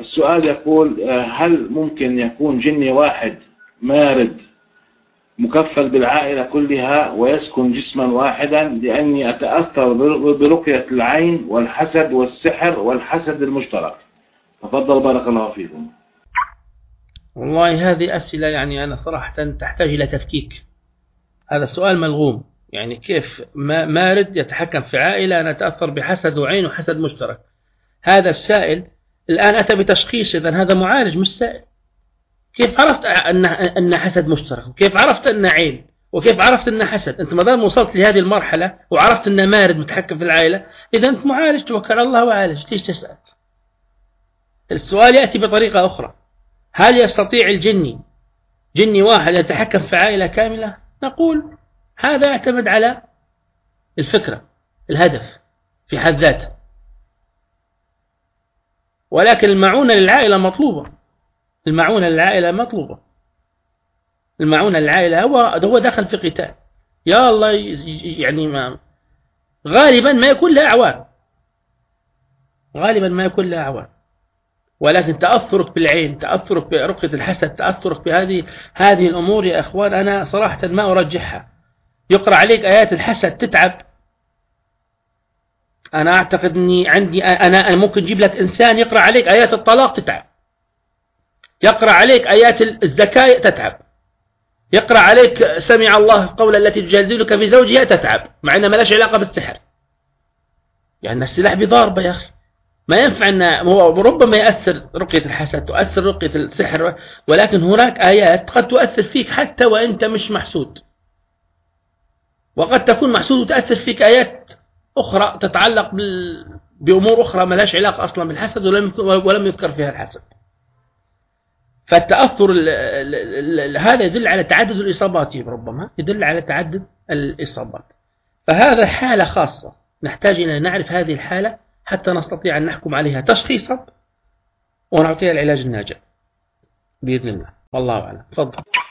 السؤال يقول آه، هل ممكن يكون جني واحد مارد مكفل بالعائلة كلها ويسكن جسما واحدا؟ لأني أتأثر برقية العين والحسد والسحر والحسد المشترك. تفضل بارك الله فيكم. والله هذه أسئلة يعني أنا صراحة تحتاج إلى تفكيك. هذا السؤال ملغوم. يعني كيف مارد يتحكم في عائلة أنا أتأثر بحسد وعين وحسد مشترك. هذا السائل الآن أتى بتشخيص إذا هذا معالج مش سائل. كيف عرفت أن أن حسد مشترك؟ وكيف عرفت أن عين؟ وكيف عرفت أن حسد؟ أنت ما دام وصلت لهذه المرحلة وعرفت أن مارد متحكم في العائلة إذا أنت معالج توكل على الله وعالج. ليش تسأل؟ السؤال يأتي بطريقة أخرى. هل يستطيع الجني جني واحد يتحكم في عائلة كاملة؟ نقول هذا يعتمد على الفكرة الهدف في حد ذاته. ولكن المعونة للعائلة مطلوبة. المعونة للعائلة مطلوبة. المعونة للعائلة هو هو دخل في قتال. يا الله يعني ما غالبا ما يكون له أعوان. غالبا ما يكون له أعوان. ولكن تأثرك بالعين تأثرك برقية الحسد تأثرك بهذه هذه الأمور يا أخوان أنا صراحة ما أرجحها. يقرأ عليك آيات الحسد تتعب. أنا أعتقد أني عندي أنا, ممكن أجيب لك إنسان يقرأ عليك آيات الطلاق تتعب. يقرأ عليك آيات الزكاة تتعب. يقرأ عليك سمع الله قول التي تجادلك في زوجها تتعب مع أنها ما لهاش علاقة بالسحر. يعني السلاح بضاربة يا أخي. ما ينفع أن هو ربما يأثر رقية الحسد تؤثر رقية السحر ولكن هناك آيات قد تؤثر فيك حتى وأنت مش محسود. وقد تكون محسود وتأثر فيك آيات أخرى تتعلق بأمور أخرى ما لهاش علاقة أصلا بالحسد ولم ولم يذكر فيها الحسد. فالتأثر هذا يدل على تعدد الإصابات ربما يدل على تعدد الإصابات. فهذا حالة خاصة. نحتاج إلى نعرف هذه الحالة حتى نستطيع أن نحكم عليها تشخيصا ونعطيها العلاج الناجع بإذن الله. والله أعلم. تفضل.